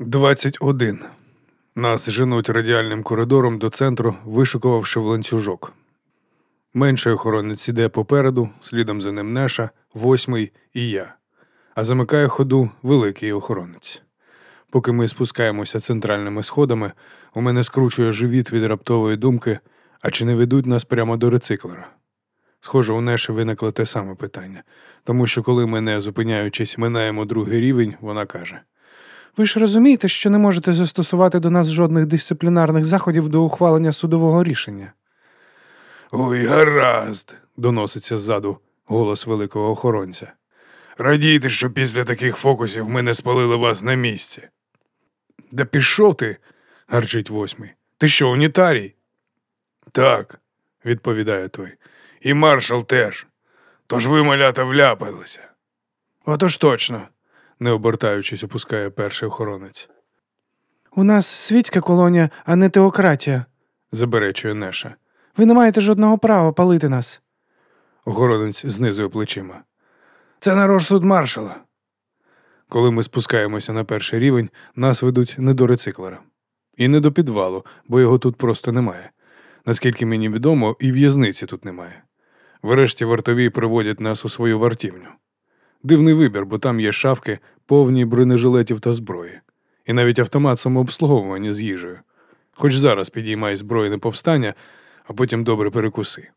21. Нас женуть радіальним коридором до центру, вишикувавши в ланцюжок. Менший охоронець іде попереду, слідом за ним Неша, восьмий і я. А замикає ходу великий охоронець. Поки ми спускаємося центральними сходами, у мене скручує живіт від раптової думки, а чи не ведуть нас прямо до рециклера. Схоже, у Неші виникло те саме питання, тому що коли ми, не зупиняючись, минаємо другий рівень, вона каже. Ви ж розумієте, що не можете застосувати до нас жодних дисциплінарних заходів до ухвалення судового рішення. Ой, гаразд, доноситься ззаду голос великого охоронця. Радійте, що після таких фокусів ми не спалили вас на місці. Да пішов ти, гарчить восьмий. Ти що, унітарій? Так, відповідає той. І маршал теж. Тож ви, малята, вляпалися. Отож точно, не обертаючись, опускає перший охоронець. У нас світська колонія, а не теократія. Заперечує Неша. Ви не маєте жодного права палити нас. Охоронець знизує плечима. Це на розсуд маршала. Коли ми спускаємося на перший рівень, нас ведуть не до рециклера. І не до підвалу, бо його тут просто немає. Наскільки мені відомо, і в'язниці тут немає. Врешті вартові приводять нас у свою вартівню. Дивний вибір, бо там є шафки, повні бронежилетів та зброї, і навіть автомат самообслуговування з їжею. Хоч зараз підіймай збройне повстання, а потім добре перекуси.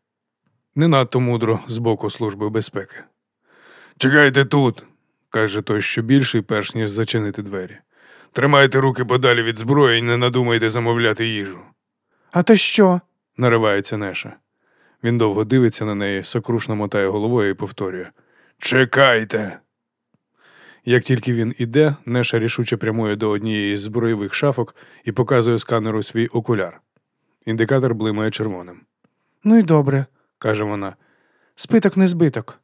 Не надто мудро з боку Служби безпеки. Чекайте тут, каже той, що більший, перш ніж зачинити двері. Тримайте руки подалі від зброї і не надумайте замовляти їжу. А то що? наривається Неша. Він довго дивиться на неї, сокрушно мотає головою і повторює Чекайте. Як тільки він іде, Неша рішуче прямує до однієї з зброєвих шафок і показує сканеру свій окуляр. Індикатор блимає червоним. Ну і добре, каже вона. Спиток не збиток.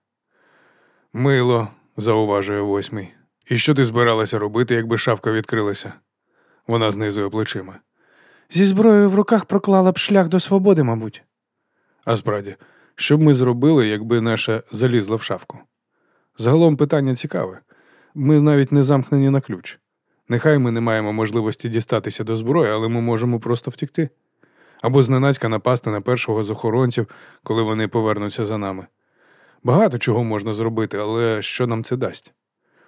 Мило, зауважує восьмий. І що ти збиралася робити, якби шафка відкрилася? Вона знизує плечима. Зі зброєю в руках проклала б шлях до свободи, мабуть. А справді, що б ми зробили, якби наша залізла в шафку? Загалом питання цікаве. Ми навіть не замкнені на ключ. Нехай ми не маємо можливості дістатися до зброї, але ми можемо просто втікти. Або зненацька напасти на першого з охоронців, коли вони повернуться за нами. Багато чого можна зробити, але що нам це дасть?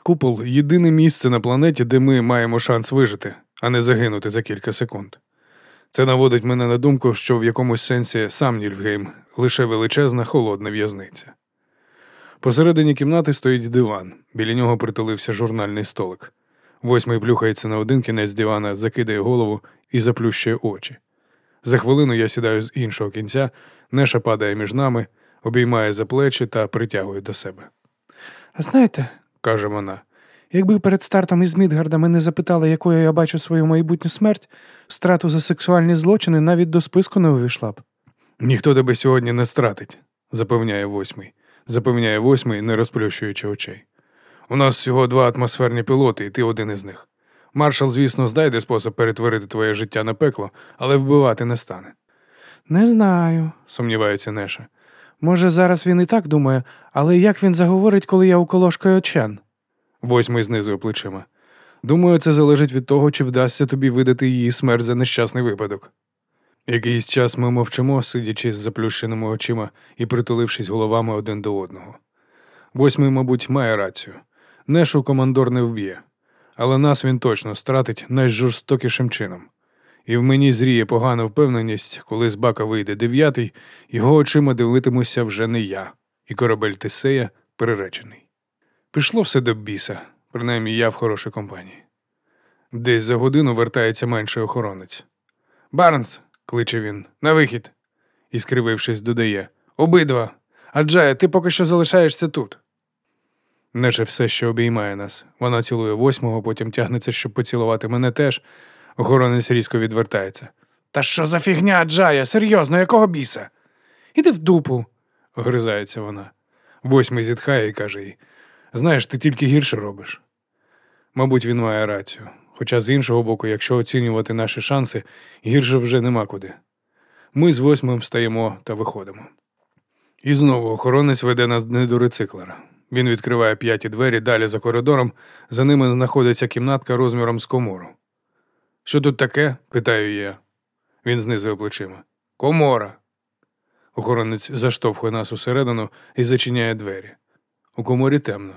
Купол єдине місце на планеті, де ми маємо шанс вижити, а не загинути за кілька секунд. Це наводить мене на думку, що в якомусь сенсі сам Нільфгейм лише величезна холодна в'язниця. Посередині кімнати стоїть диван, біля нього притулився журнальний столик. Восьмий плюхається на один кінець дивана, закидає голову і заплющує очі. За хвилину я сідаю з іншого кінця, неша падає між нами, обіймає за плечі та притягує до себе. А знаєте, каже вона, якби перед стартом із Мідгарда мене запитали, якою я бачу свою майбутню смерть, страту за сексуальні злочини навіть до списку не увійшла б. Ніхто тебе сьогодні не стратить, запевняє восьмий, запевняє восьмий, не розплющуючи очей. У нас всього два атмосферні пілоти, і ти один із них. Маршал, звісно, знайде спосіб перетворити твоє життя на пекло, але вбивати не стане. Не знаю, сумнівається Неша. Може, зараз він і так думає, але як він заговорить, коли я уколошкаю очен? Восьмий знизує плечима. Думаю, це залежить від того, чи вдасться тобі видати її смерть за нещасний випадок. Якийсь час ми мовчимо, сидячи з заплющеними очима і притулившись головами один до одного. Восьмий, мабуть, має рацію. Нешу командор не вб'є, але нас він точно стратить найжорстокішим чином. І в мені зріє погана впевненість, коли з бака вийде дев'ятий, його очима дивитимуся вже не я, і корабель Тесея приречений. Пішло все до біса, принаймні я в хорошій компанії. Десь за годину вертається менший охоронець. Барнс, кличе він, на вихід. І, скривившись, додає Обидва. Аджая, ти поки що залишаєшся тут. Неше все, що обіймає нас. Вона цілує восьмого, потім тягнеться, щоб поцілувати мене теж. Охоронець різко відвертається. Та що за фігня, Аджая? Серйозно, якого біса? Іди в дупу, огризається вона. Восьмий зітхає і каже їй Знаєш, ти тільки гірше робиш. Мабуть, він має рацію. Хоча з іншого боку, якщо оцінювати наші шанси, гірше вже нема куди. Ми з восьмим встаємо та виходимо. І знову охоронець веде нас не до рециклера. Він відкриває п'яті двері далі за коридором, за ними знаходиться кімнатка розміром з комору. Що тут таке? питаю я. Він знизує плечима. Комора. Охоронець заштовхує нас усередину і зачиняє двері. У коморі темно.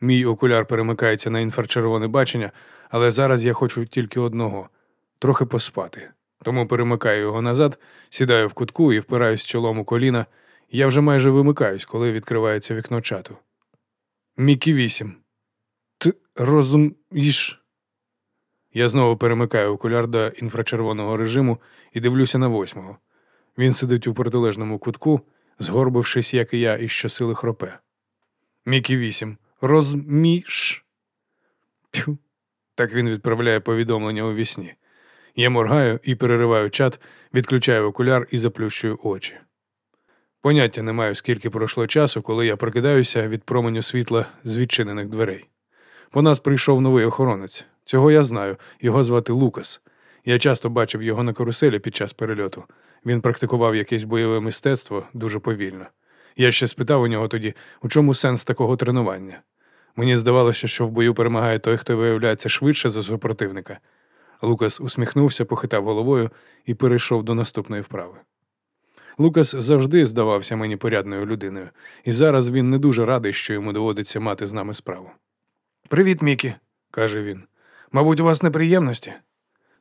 Мій окуляр перемикається на інфрачервоне бачення, але зараз я хочу тільки одного трохи поспати. Тому перемикаю його назад, сідаю в кутку і впираюсь чолом у коліна. Я вже майже вимикаюсь, коли відкривається вікно чату. Мікі вісім. Ти розумієш? Я знову перемикаю окуляр до інфрачервоного режиму і дивлюся на восьмого. Він сидить у протилежному кутку, згорбившись, як і я, і щосили хропе. Мікі вісім. Розміш. Тьфу. Так він відправляє повідомлення у вісні. Я моргаю і перериваю чат, відключаю окуляр і заплющую очі. Поняття не маю, скільки пройшло часу, коли я прокидаюся від променю світла з відчинених дверей. По нас прийшов новий охоронець. Цього я знаю. Його звати Лукас. Я часто бачив його на каруселі під час перельоту. Він практикував якесь бойове мистецтво дуже повільно. Я ще спитав у нього тоді, у чому сенс такого тренування. Мені здавалося, що в бою перемагає той, хто виявляється швидше за супротивника. Лукас усміхнувся, похитав головою і перейшов до наступної вправи. Лукас завжди здавався мені порядною людиною, і зараз він не дуже радий, що йому доводиться мати з нами справу. Привіт, Мікі, каже він. Мабуть, у вас неприємності?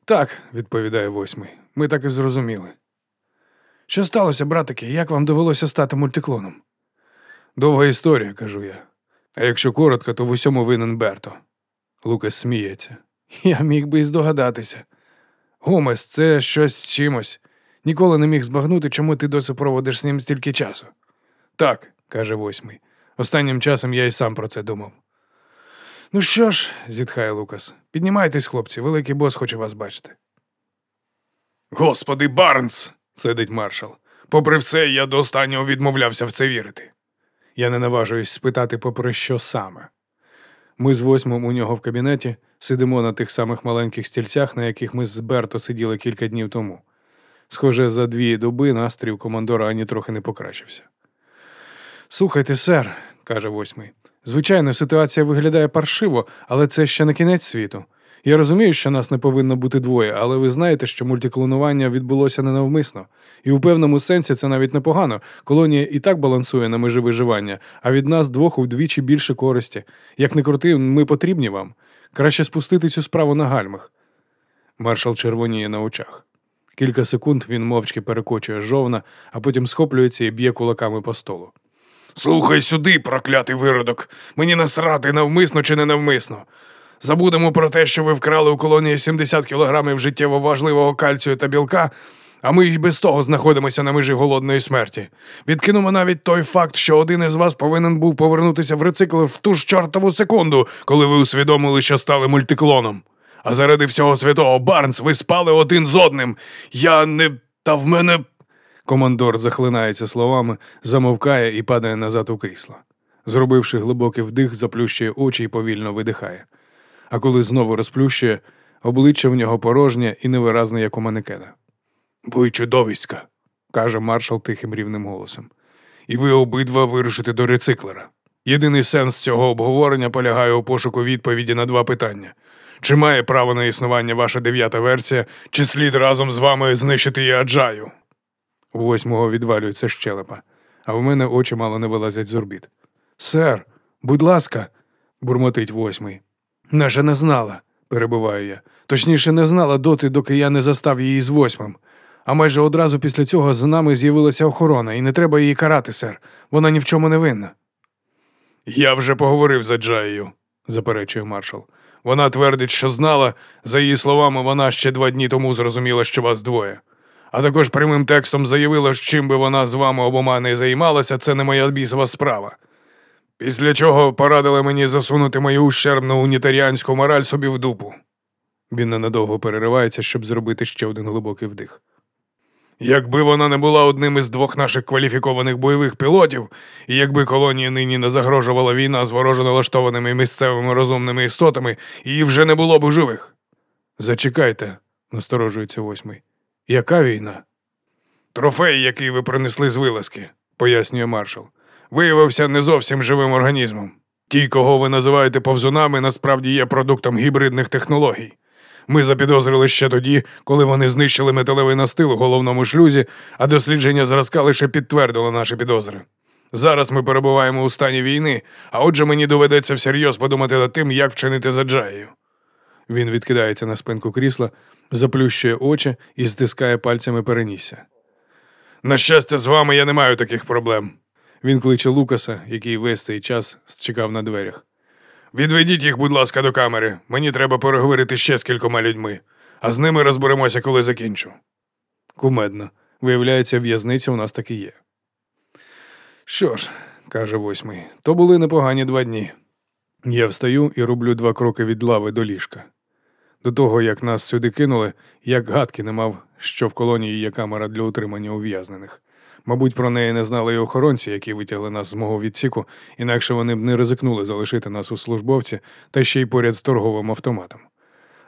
Так, відповідає восьмий. Ми так і зрозуміли. Що сталося, братики, як вам довелося стати мультиклоном? Довга історія, кажу я. А якщо коротко, то в усьому винен Берто. Лукас сміється. Я міг би і здогадатися. Гомес, це щось з чимось. Ніколи не міг збагнути, чому ти досі проводиш з ним стільки часу. Так, каже восьмий. Останнім часом я й сам про це думав. Ну що ж, зітхає Лукас, піднімайтесь, хлопці, великий бос хоче вас бачити. Господи, Барнс, сидить маршал. Попри все, я до останнього відмовлявся в це вірити. Я не наважуюсь спитати, попри що саме. Ми з восьмим у нього в кабінеті сидимо на тих самих маленьких стільцях, на яких ми з Берто сиділи кілька днів тому. Схоже, за дві доби настрій у командора ані трохи не покращився. Слухайте, сер, каже восьмий. Звичайно, ситуація виглядає паршиво, але це ще не кінець світу. Я розумію, що нас не повинно бути двоє, але ви знаєте, що мультиклонування відбулося ненавмисно. І у певному сенсі це навіть непогано. Колонія і так балансує на межі виживання, а від нас двох удвічі більше користі. Як не крути, ми потрібні вам. Краще спустити цю справу на гальмах. Маршал червоніє на очах. Кілька секунд він мовчки перекочує жовна, а потім схоплюється і б'є кулаками по столу. Слухай сюди, проклятий виродок. Мені насрати навмисно чи не навмисно. Забудемо про те, що ви вкрали у колонії 70 кілограмів життєво важливого кальцію та білка, а ми й без того знаходимося на межі голодної смерті. Відкинемо навіть той факт, що один із вас повинен був повернутися в рецикл в ту ж чортову секунду, коли ви усвідомили, що стали мультиклоном. А заради всього святого Барнс, ви спали один з одним. Я не. Та в мене. Командор захлинається словами, замовкає і падає назад у крісло. Зробивши глибокий вдих, заплющує очі і повільно видихає. А коли знову розплющує, обличчя в нього порожнє і невиразне, як у манекена. Ви чудовиська, каже маршал тихим рівним голосом. І ви обидва вирушите до рециклера. Єдиний сенс цього обговорення полягає у пошуку відповіді на два питання: чи має право на існування ваша дев'ята версія, чи слід разом з вами знищити і аджаю? У восьмого відвалюється щелепа, а в мене очі мало не вилазять з орбіт. Сер, будь ласка, бурмотить восьмий. Наша не знала, перебиваю я. Точніше, не знала доти, доки я не застав її з восьмим. А майже одразу після цього з нами з'явилася охорона, і не треба її карати, сер. Вона ні в чому не винна. Я вже поговорив з Аджаєю, заперечує маршал. Вона твердить, що знала, за її словами, вона ще два дні тому зрозуміла, що вас двоє. А також прямим текстом заявила, що чим би вона з вами обома не займалася, це не моя бісова справа. Після чого порадили мені засунути мою ущербну унітаріанську мораль собі в дупу. Він ненадовго переривається, щоб зробити ще один глибокий вдих. Якби вона не була одним із двох наших кваліфікованих бойових пілотів, і якби колонії нині не загрожувала війна з вороже налаштованими місцевими розумними істотами, її вже не було б у живих. Зачекайте, насторожується восьмий. Яка війна? Трофей, який ви принесли з вилазки, пояснює маршал, виявився не зовсім живим організмом. Ті, кого ви називаєте повзунами, насправді є продуктом гібридних технологій. Ми запідозрили ще тоді, коли вони знищили металевий настил у головному шлюзі, а дослідження зразка лише підтвердило наші підозри. Зараз ми перебуваємо у стані війни, а отже мені доведеться всерйоз подумати над тим, як вчинити за Джаєю. Він відкидається на спинку крісла, заплющує очі і стискає пальцями перенісся. На щастя, з вами я не маю таких проблем. Він кличе Лукаса, який весь цей час чекав на дверях. Відведіть їх, будь ласка, до камери. Мені треба переговорити ще з кількома людьми, а з ними розберемося, коли закінчу. Кумедно. Виявляється, в'язниця у нас таки є. Що ж, каже восьмий, то були непогані два дні. Я встаю і роблю два кроки від лави до ліжка. До того, як нас сюди кинули, як гадки не мав, що в колонії є камера для утримання ув'язнених. Мабуть, про неї не знали і охоронці, які витягли нас з мого відсіку, інакше вони б не ризикнули залишити нас у службовці та ще й поряд з торговим автоматом.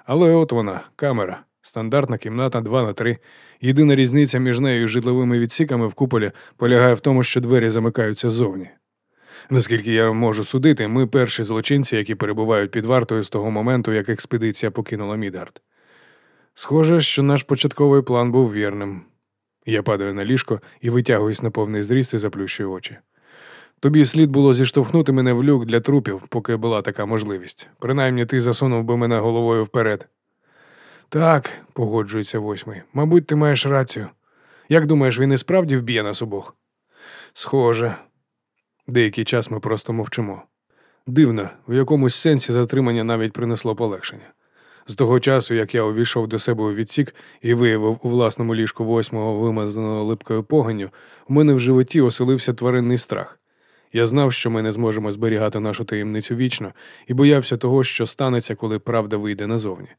Але от вона, камера, стандартна кімната 2 на 3 Єдина різниця між нею і житловими відсіками в куполі полягає в тому, що двері замикаються ззовні. Наскільки я можу судити, ми перші злочинці, які перебувають під вартою з того моменту, як експедиція покинула Мідард. Схоже, що наш початковий план був вірним. Я падаю на ліжко і витягуюсь на повний зріст і заплющую очі. Тобі слід було зіштовхнути мене в люк для трупів, поки була така можливість. Принаймні ти засунув би мене головою вперед. Так, погоджується восьмий. Мабуть, ти маєш рацію. Як думаєш, він і справді вб'є нас обох? Схоже. Деякий час ми просто мовчимо. Дивно, в якомусь сенсі затримання навіть принесло полегшення. З того часу, як я увійшов до себе у відсік і виявив у власному ліжку восьмого вимазаного липкою поганню, у мене в животі оселився тваринний страх. Я знав, що ми не зможемо зберігати нашу таємницю вічно, і боявся того, що станеться, коли правда вийде назовні.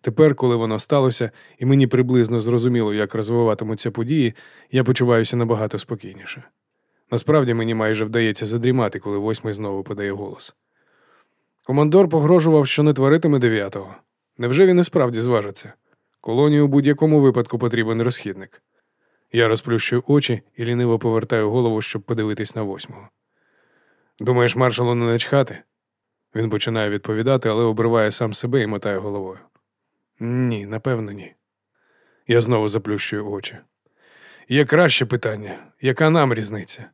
Тепер, коли воно сталося, і мені приблизно зрозуміло, як розвиватимуться події, я почуваюся набагато спокійніше. Насправді мені майже вдається задрімати, коли восьмий знову подає голос. Командор погрожував, що не творитиме дев'ятого. Невже він і справді зважиться? Колонію у будь-якому випадку потрібен розхідник. Я розплющую очі і ліниво повертаю голову, щоб подивитись на восьмого. Думаєш, маршалу не начхати? Він починає відповідати, але обриває сам себе і мотає головою. Ні, напевно, ні. Я знову заплющую очі. Є краще питання, яка нам різниця?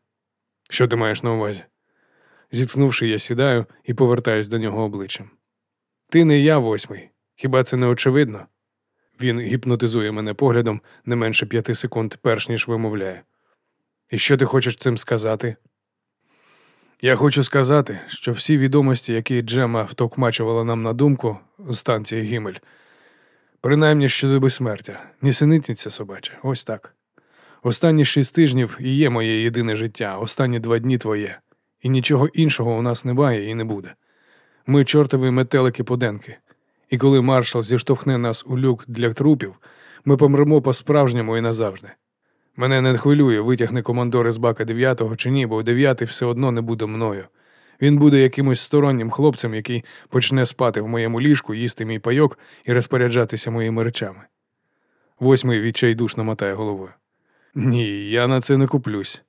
Що ти маєш на увазі? Зіткнувши, я сідаю і повертаюсь до нього обличчям. Ти не я восьмий. Хіба це не очевидно? Він гіпнотизує мене поглядом не менше п'яти секунд, перш ніж вимовляє. І що ти хочеш цим сказати? Я хочу сказати, що всі відомості, які Джема втокмачувала нам на думку у станції Гімель, принаймні щодо безсмертя, нісенітниця собача, ось так. Останні шість тижнів і є моє єдине життя, останні два дні твоє, і нічого іншого у нас немає і не буде. Ми чортові метелики-поденки, і коли маршал зіштовхне нас у люк для трупів, ми помремо по-справжньому і назавжди. Мене не хвилює, витягне командор із бака дев'ятого чи ні, бо дев'ятий все одно не буде мною. Він буде якимось стороннім хлопцем, який почне спати в моєму ліжку, їсти мій пайок і розпоряджатися моїми речами. Восьмий відчайдушно мотає головою. Ні, я на це не куплюсь.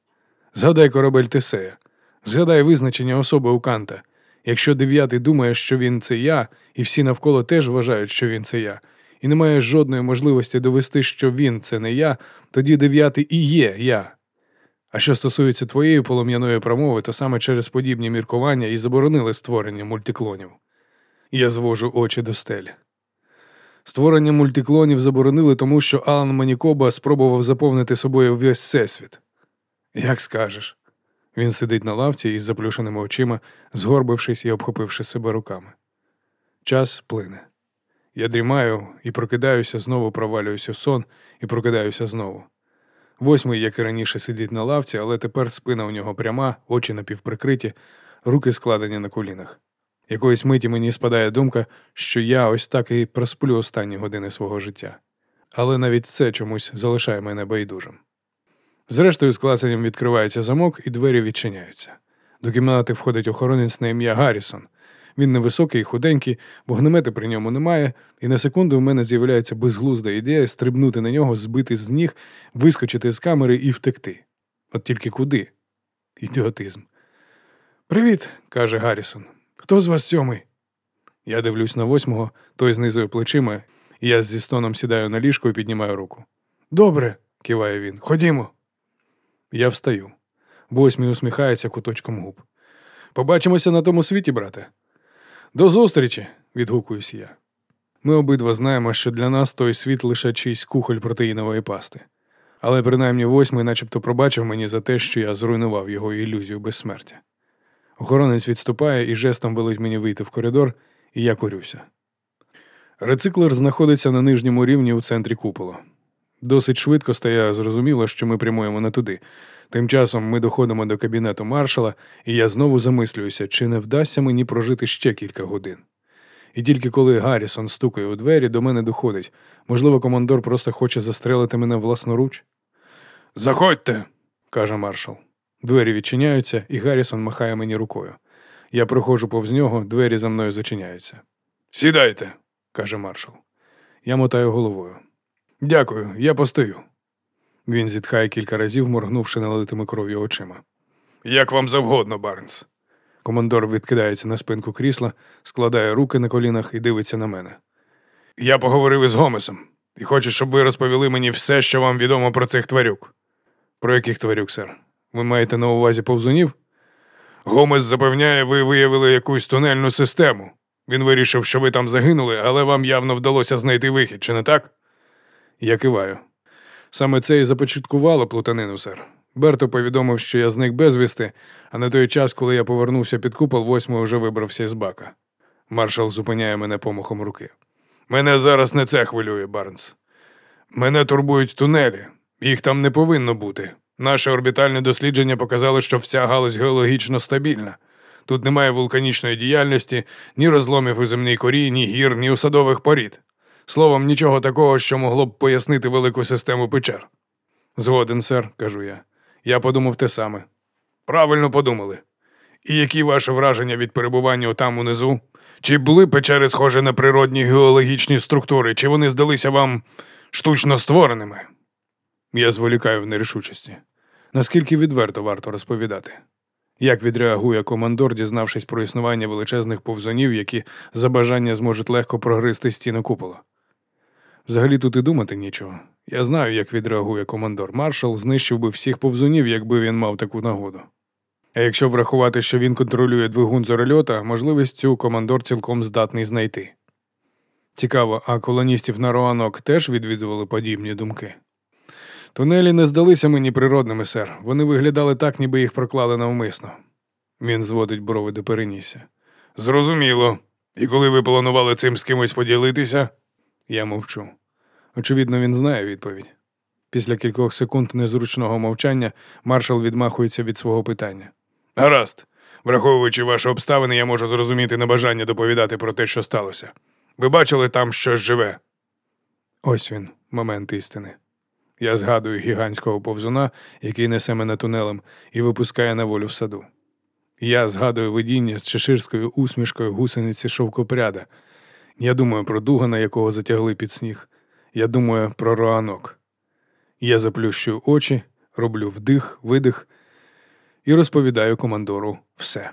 Згадай корабель Тесея, згадай визначення особи у Канта. Якщо дев'ятий думає, що він це я, і всі навколо теж вважають, що він це я, і немає жодної можливості довести, що він це не я, тоді дев'ятий і є я. А що стосується твоєї полум'яної промови, то саме через подібні міркування і заборонили створення мультиклонів. Я звожу очі до стелі. Створення мультиклонів заборонили, тому що Алан Манікоба спробував заповнити собою весь всесвіт. Як скажеш. Він сидить на лавці із заплющеними очима, згорбившись і обхопивши себе руками. Час плине. Я дрімаю і прокидаюся, знову провалююся в сон і прокидаюся знову. Восьмий, як і раніше, сидить на лавці, але тепер спина у нього пряма, очі напівприкриті, руки складені на колінах. Якоїсь миті мені спадає думка, що я ось так і просплю останні години свого життя. Але навіть це чомусь залишає мене байдужим. Зрештою, з клацанням відкривається замок, і двері відчиняються. До кімнати входить охоронець на ім'я Гаррісон. Він невисокий, худенький, вогнемети при ньому немає, і на секунду в мене з'являється безглузда ідея стрибнути на нього, збити з ніг, вискочити з камери і втекти. От тільки куди? Ідіотизм. Привіт, каже Гаррісон. Хто з вас сьомий? Я дивлюсь на восьмого, той знизує плечима, і Я зі стоном сідаю на ліжко і піднімаю руку. Добре, киває він. Ходімо. Я встаю. Восьмій усміхається куточком губ. Побачимося на тому світі, брате. До зустрічі, відгукуюсь я. Ми обидва знаємо, що для нас той світ лише чийсь кухоль протеїнової пасти. Але принаймні восьмий начебто пробачив мені за те, що я зруйнував його ілюзію безсмертя. Охоронець відступає і жестом велить мені вийти в коридор, і я корюся. Рециклер знаходиться на нижньому рівні у центрі купола. Досить швидко стає зрозуміло, що ми прямуємо не туди. Тим часом ми доходимо до кабінету маршала, і я знову замислююся, чи не вдасться мені прожити ще кілька годин. І тільки коли Гаррісон стукає у двері, до мене доходить. Можливо, командор просто хоче застрелити мене власноруч? Заходьте, каже маршал. Двері відчиняються, і Гаррісон махає мені рукою. Я проходжу повз нього, двері за мною зачиняються. Сідайте, каже маршал. Я мотаю головою. Дякую, я постою. Він зітхає кілька разів, моргнувши налитими кров'ю очима. Як вам завгодно, Барнс. Командор відкидається на спинку крісла, складає руки на колінах і дивиться на мене. Я поговорив із Гомесом і хочу, щоб ви розповіли мені все, що вам відомо про цих тварюк. Про яких тварюк, сер? Ви маєте на увазі повзунів? Гомес запевняє, ви виявили якусь тунельну систему. Він вирішив, що ви там загинули, але вам явно вдалося знайти вихід, чи не так? Я киваю. Саме це і започаткувало плутанину, сер. Берто повідомив, що я зник безвісти, а на той час, коли я повернувся під купол, восьмий вже вибрався із бака. Маршал зупиняє мене помахом руки. Мене зараз не це хвилює, Барнс. Мене турбують тунелі. Їх там не повинно бути. Наше орбітальне дослідження показало, що вся галузь геологічно стабільна. Тут немає вулканічної діяльності, ні розломів у земній корі, ні гір, ні усадових порід. Словом, нічого такого, що могло б пояснити велику систему печер. Згоден, сер, кажу я. Я подумав те саме. Правильно подумали. І які ваші враження від перебування там унизу? Чи були печери схожі на природні геологічні структури, чи вони здалися вам штучно створеними? Я зволікаю в нерішучості. Наскільки відверто варто розповідати? Як відреагує командор, дізнавшись про існування величезних повзунів, які за бажання зможуть легко прогризти стіну купола? Взагалі тут і думати нічого. Я знаю, як відреагує командор. Маршал знищив би всіх повзунів, якби він мав таку нагоду. А якщо врахувати, що він контролює двигун зорольота, можливість цю командор цілком здатний знайти. Цікаво, а колоністів на Роанок теж відвідували подібні думки. Тунелі не здалися мені природними, сер. Вони виглядали так, ніби їх проклали навмисно. Він зводить брови до перенісся. Зрозуміло. І коли ви планували цим з кимось поділитися? Я мовчу. Очевидно, він знає відповідь. Після кількох секунд незручного мовчання маршал відмахується від свого питання. Гаразд, враховуючи ваші обставини, я можу зрозуміти небажання доповідати про те, що сталося. Ви бачили там щось живе? Ось він, момент істини. Я згадую гігантського повзуна, який несе мене тунелем і випускає на волю в саду. Я згадую видіння з чеширською усмішкою гусениці шовкопряда. Я думаю про дугана, якого затягли під сніг. Я думаю про роанок. Я заплющую очі, роблю вдих, видих і розповідаю командору все.